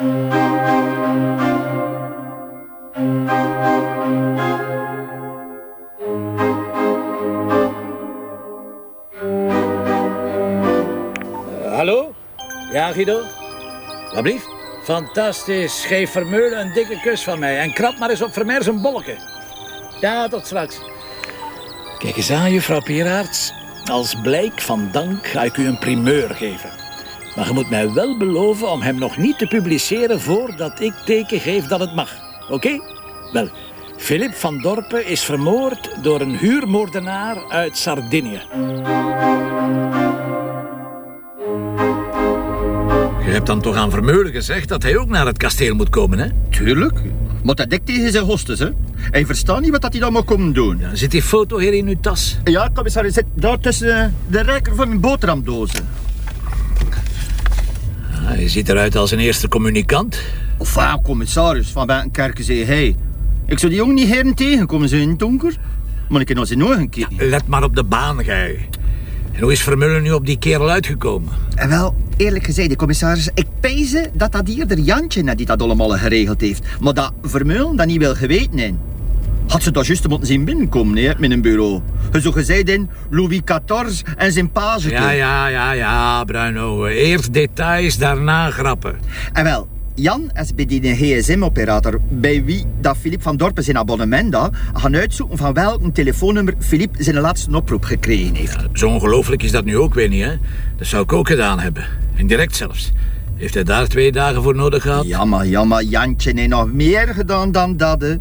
hallo? Ja, Guido? Wat? Fantastisch. Geef Vermeulen een dikke kus van mij. En krap maar eens op Vermeer zijn bolken. Ja, tot straks. Kijk eens aan, juffrouw Pieraerts. Als blijk van dank ga ik u een primeur geven. Maar je moet mij wel beloven om hem nog niet te publiceren voordat ik teken geef dat het mag. Oké? Wel, Philip van Dorpen is vermoord door een huurmoordenaar uit Sardinië. Je hebt dan toch aan Vermeulen gezegd dat hij ook naar het kasteel moet komen, hè? Tuurlijk. Maar dat dekt tegen zijn hostes, hè. Hij verstaat niet wat dat hij dan moet komen doen. Dan zit die foto hier in uw tas. Ja, commissaris, zit daar tussen eh, de rijker van mijn boterhamdozen. Ah, je ziet eruit als een eerste communicant. Of ja, commissaris van Benkenkerken zei hij. Ik zou die jongen niet heren tegenkomen, zo in het donker. Maar ik heb nog zijn ogen. Let maar op de baan, gij. En hoe is Vermeulen nu op die kerel uitgekomen? En wel, eerlijk gezegd, commissaris, ik pijze dat dat hier de Jantje net die dat allemaal geregeld heeft. Maar dat Vermeulen dat niet wil geweten heeft. Had ze dat juist moeten zien binnenkomen, hè, met een bureau. Zo gezegd in Louis XIV en zijn page. Ja, ja, ja, ja, Bruino. Eerst details, daarna grappen. En wel, Jan is bij die gsm-operator, bij wie dat Filip van Dorpen zijn abonnement had, gaan uitzoeken van welk telefoonnummer Filip zijn laatste oproep gekregen heeft. Ja, zo ongelooflijk is dat nu ook weer niet, hè? Dat zou ik ook gedaan hebben. En direct zelfs. Heeft hij daar twee dagen voor nodig gehad? Ja, maar, ja, maar Jantje heeft nog meer gedaan dan dat. Hè.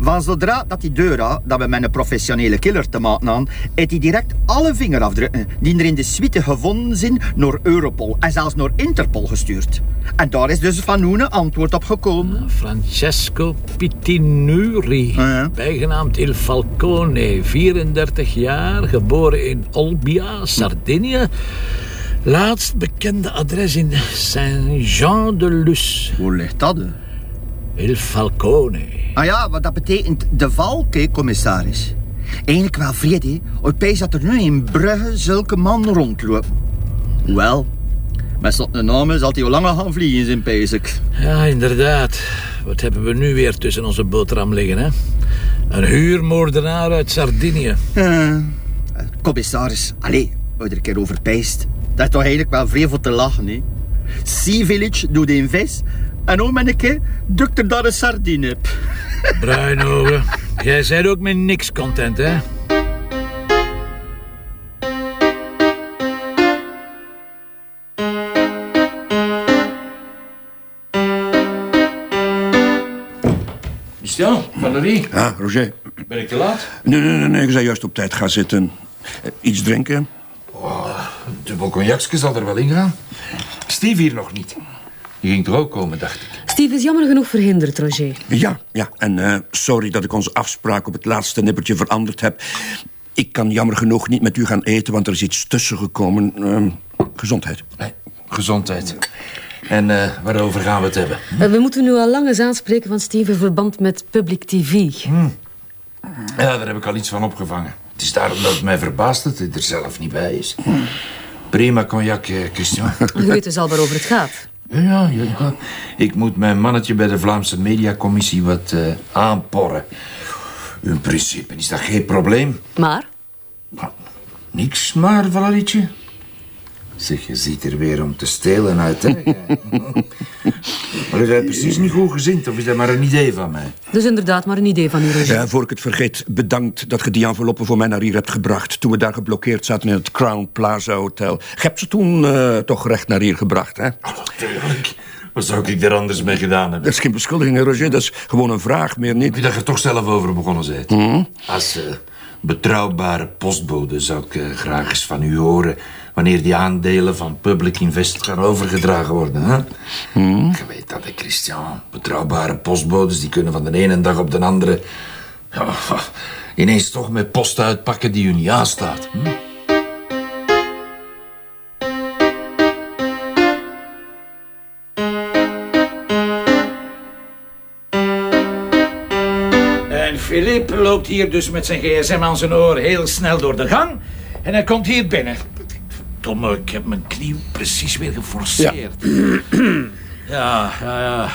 Van zodra dat die deur had, dat we met een professionele killer te maken hadden, heeft hij direct alle vingerafdrukken die er in de suite gevonden zijn naar Europol en zelfs naar Interpol gestuurd. En daar is dus van Noene antwoord op gekomen. Francesco Pittinuri, Ja. bijgenaamd Il Falcone, 34 jaar, geboren in Olbia, Sardinië. Laatst bekende adres in Saint-Jean-de-Luz. Hoe ligt dat? hè? Il Falcone. Ah ja, wat dat betekent de valk, hè, commissaris. Eigenlijk wel vrede, pees dat er nu in Brugge zulke man rondlopen. Wel, met zo'n naam zal hij al langer gaan vliegen in zijn peesik. Ja, inderdaad. Wat hebben we nu weer tussen onze boterham liggen, hè? Een huurmoordenaar uit Sardinië. Eh, commissaris, allee, hoe er een keer over pijst. Dat is toch eigenlijk wel vrij voor te lachen, hè. Sea Village doet een vis en ook met een keer dukt er daar een sardine op. Bruinogen, jij bent ook met niks content, hè? Christian, Valerie, Ja, Roger. ben ik te laat? Nee, nee, nee, nee, ik zei juist op tijd gaan zitten. Eh, Iets drinken? Dubbel cognacje zal er wel in gaan. Steve hier nog niet. Die ging er ook komen, dacht ik. Steve is jammer genoeg verhinderd, Roger. Ja, ja. En eh, sorry dat ik onze afspraak op het laatste nippertje veranderd heb. Ik kan jammer genoeg niet met u gaan eten, want er is iets tussen gekomen. Ehm, gezondheid. Nee, gezondheid. En eh, waarover gaan we het hebben? Eh, we moeten nu al lang eens aanspreken van Steve in verband met Public TV. Ja, daar heb ik al iets van opgevangen. Het is daarom dat het mij verbaast dat hij er zelf niet bij is. Prima cognac, eh, Christian. Je weet dus al waarover het gaat. Ja, ja, ja, ja. Ik moet mijn mannetje bij de Vlaamse Mediacommissie wat eh, aanporren. In principe is dat geen probleem. Maar, Maar niks maar, Valerietje. Zeg, je ziet er weer om te stelen uit, hè? maar is hij precies niet goed gezind, of is dat maar een idee van mij? dus inderdaad maar een idee van u, Roger. Ja, voor ik het vergeet, bedankt dat je die enveloppen voor mij naar hier hebt gebracht. Toen we daar geblokkeerd zaten in het Crown Plaza Hotel. Je hebt ze toen eh, toch recht naar hier gebracht, hè? Natuurlijk. Wat zou ik er anders mee gedaan hebben? Dat is geen beschuldiging, Roger. Dat is gewoon een vraag, meer niet. Heb je dat je toch zelf over begonnen bent? Als eh, betrouwbare postbode zou ik eh, graag eens van u horen... wanneer die aandelen van Public Invest gaan overgedragen worden. Hè? Je weet dat, hè, Christian. Betrouwbare postbodes die kunnen van de ene dag op de andere... Ja, ineens toch met post uitpakken die u niet aanstaat. Hm? En Filip loopt hier dus met zijn gsm aan zijn oor heel snel door de gang. En hij komt hier binnen. Domme, ik heb mijn knie precies weer geforceerd. Ja, ja, ja.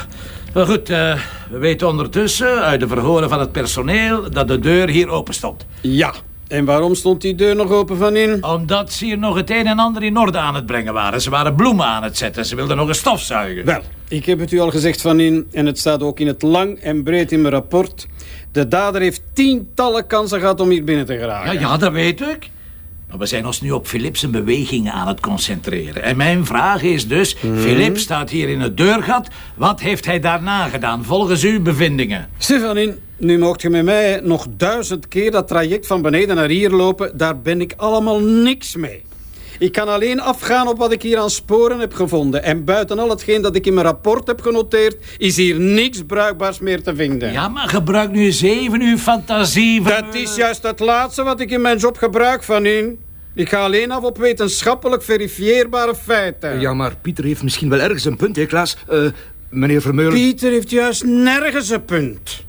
Maar goed, eh, we weten ondertussen uit de verhoren van het personeel dat de deur hier open stond. Ja. En waarom stond die deur nog open van in? Omdat ze hier nog het een en ander in orde aan het brengen waren. Ze waren bloemen aan het zetten. Ze wilden nog een stofzuigen. Wel, ik heb het u al gezegd van in, en het staat ook in het lang en breed in mijn rapport. De dader heeft tientallen kansen gehad om hier binnen te geraken. Ja, ja, dat weet ik. Maar we zijn ons nu op Philips' bewegingen aan het concentreren. En mijn vraag is dus, Philip staat hier in het deurgat. Wat heeft hij daarna gedaan, volgens uw bevindingen? Stefanin, nu mocht je met mij nog duizend keer dat traject van beneden naar hier lopen. Daar ben ik allemaal niks mee. Ik kan alleen afgaan op wat ik hier aan sporen heb gevonden. En buiten al hetgeen dat ik in mijn rapport heb genoteerd... is hier niks bruikbaars meer te vinden. Ja, maar gebruik nu eens even uw fantasie. Dat is juist het laatste wat ik in mijn job gebruik van in. Ik ga alleen af op wetenschappelijk verifieerbare feiten. Ja, maar Pieter heeft misschien wel ergens een punt, hè, Klaas? Eh, meneer Vermeulen... Pieter heeft juist nergens een punt.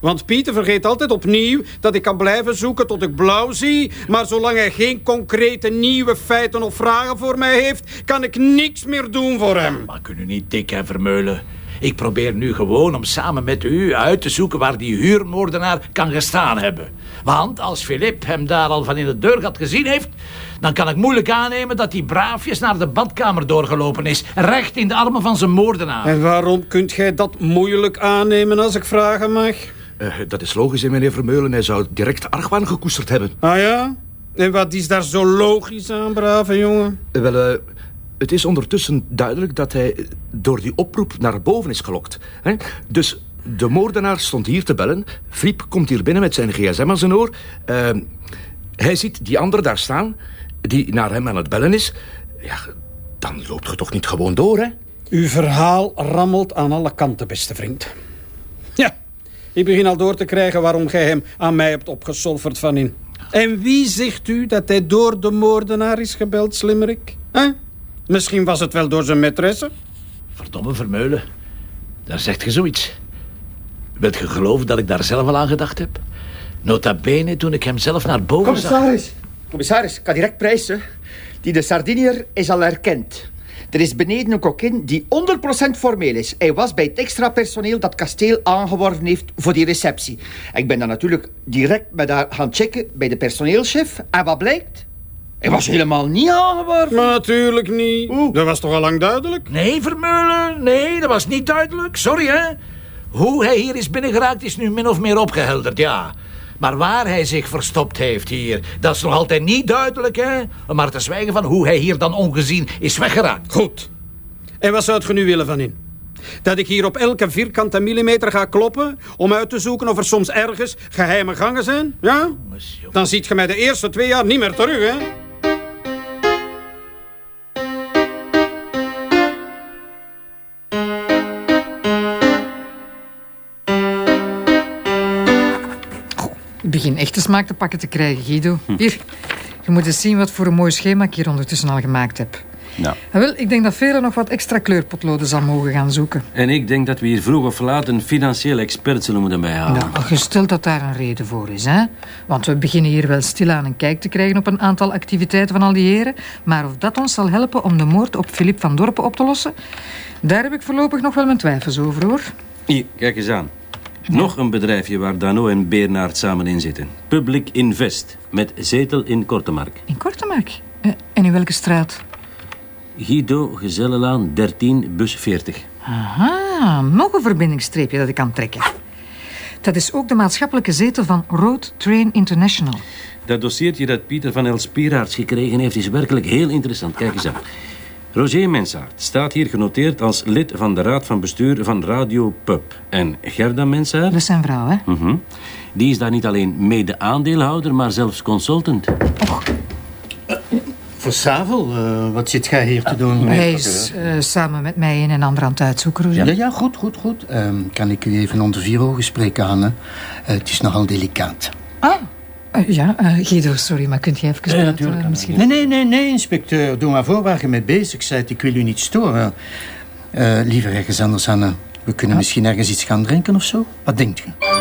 Want Pieter vergeet altijd opnieuw dat ik kan blijven zoeken tot ik blauw zie. Maar zolang hij geen concrete nieuwe feiten of vragen voor mij heeft... kan ik niks meer doen voor hem. Maar kunnen niet dik en vermeulen. Ik probeer nu gewoon om samen met u uit te zoeken waar die huurmoordenaar kan gestaan hebben. Want als Philip hem daar al van in de deurgat gezien heeft... dan kan ik moeilijk aannemen dat hij braafjes naar de badkamer doorgelopen is. Recht in de armen van zijn moordenaar. En waarom kunt gij dat moeilijk aannemen als ik vragen mag? Eh, dat is logisch, hè, meneer Vermeulen. Hij zou direct argwaan gekoesterd hebben. Ah ja? En wat is daar zo logisch aan, brave jongen? Eh, wel, eh, het is ondertussen duidelijk dat hij door die oproep naar boven is gelokt. Hè? Dus de moordenaar stond hier te bellen. Friep komt hier binnen met zijn gsm aan zijn oor. Hij ziet die andere daar staan, die naar hem aan het bellen is. Ja, dan loopt je toch niet gewoon door, hè? Uw verhaal rammelt aan alle kanten, beste vriend. Ja, ik begin al door te krijgen waarom gij hem aan mij hebt opgesolverd van in. En wie zegt u dat hij door de moordenaar is gebeld, slimmerik? Huh? Misschien was het wel door zijn maîtresse? Verdomme vermeulen. Daar zegt je zoiets. Wilt je geloven dat ik daar zelf al aan gedacht heb? Nota bene toen ik hem zelf naar boven zag. Commissaris. Commissaris, ik kan direct prijzen. Die de Sardinier is al erkend. Er is beneden een kokin die 100% formeel is. Hij was bij het extra personeel dat kasteel aangeworven heeft voor die receptie. Ik ben dan natuurlijk direct met haar gaan checken bij de personeelschef. En wat blijkt? Hij was helemaal niet aangeworven. Maar natuurlijk niet. Dat was toch al lang duidelijk? Nee, Vermeulen, nee, dat was niet duidelijk. Sorry, hè. Hoe hij hier is binnengeraakt is nu min of meer opgehelderd, ja. Maar waar hij zich verstopt heeft hier, dat is nog altijd niet duidelijk, hè. Maar te zwijgen van hoe hij hier dan ongezien is weggeraakt. Goed. En wat zou je nu willen van in? Dat ik hier op elke vierkante millimeter ga kloppen... om uit te zoeken of er soms ergens geheime gangen zijn? Ja? Dan ziet je mij de eerste twee jaar niet meer terug, hè? Begin echt de smaak te pakken te krijgen, Guido. Hier, je moet eens zien wat voor een mooi schema ik hier ondertussen al gemaakt heb. Ja. En wel, ik denk dat Velen nog wat extra kleurpotloden zal mogen gaan zoeken. En ik denk dat we hier vroeg of laat een financieel expert zullen moeten bijhalen. Nou, gesteld dat daar een reden voor is, hè? Want we beginnen hier wel stilaan een kijk te krijgen op een aantal activiteiten van al die heren. Maar of dat ons zal helpen om de moord op Filip van Dorpen op te lossen, daar heb ik voorlopig nog wel mijn twijfels over, hoor. Hier, kijk eens aan. Nog een bedrijfje waar Dano en Beernaert samen in zitten. Public Invest, met zetel in Kortemark. In Kortemark? Eh, En in welke straat? Guido Gezellenlaan 13, bus 40. Aha, nog een verbindingsstreepje dat ik kan trekken. Dat is ook de maatschappelijke zetel van Road Train International. Dat dossiertje dat Pieter van Elspieraerts gekregen heeft... is werkelijk heel interessant. Kijk eens aan. Roger Mensaert staat hier genoteerd als lid van de raad van bestuur van Radio Pub. En Gerda Mensaert, Dat is zijn vrouw, hè? mhm, die is daar niet alleen mede-aandeelhouder... maar zelfs consultant. Voor Savel, eh, wat zit jij hier te doen? Hij is eh, samen met mij een en ander aan het uitzoeken, Roger. Ja, ja, goed, goed, goed. Ehm, kan ik u even onder vier ogen spreken, Anne? Eh, het is nogal delicaat. Ah, eh, ja, eh, Guido, sorry, maar kunt jij even buiten, eh, misschien... Nee, nee, nee, nee, inspecteur. Doe maar voor waar je mee bezig bent. Ik wil u niet storen. Liever ergens anders, Anne. We kunnen misschien ergens iets gaan drinken of zo. Wat denkt u?